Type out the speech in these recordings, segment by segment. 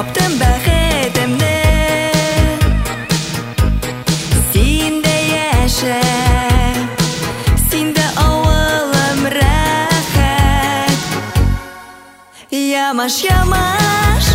Аптым ба хетімді Синде яшек Синде оуылым Ямаш, ямаш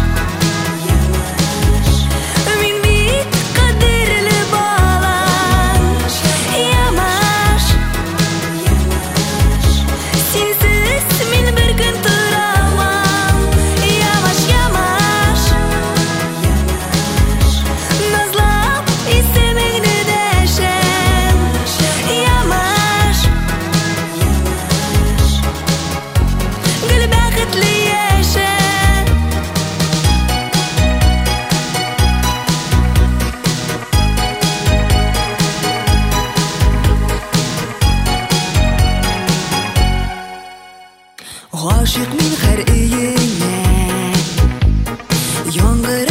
Рахик мин хәрәйем мән яңгыр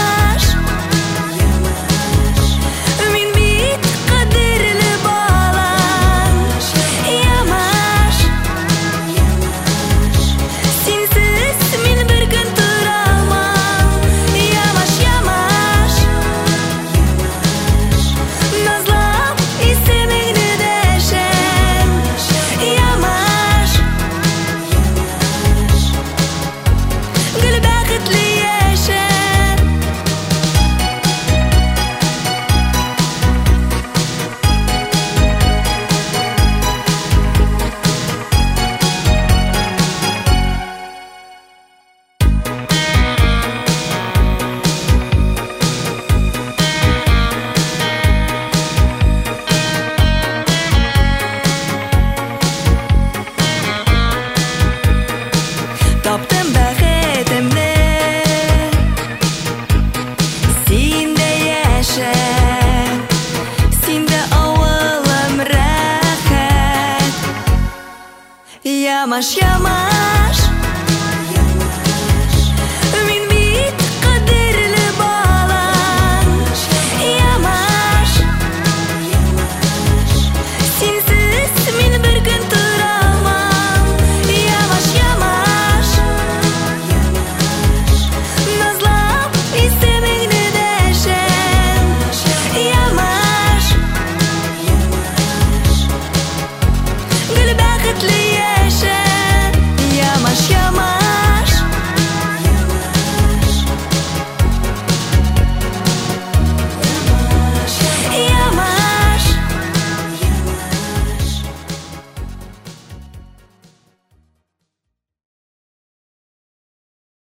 Ямаш, ямаш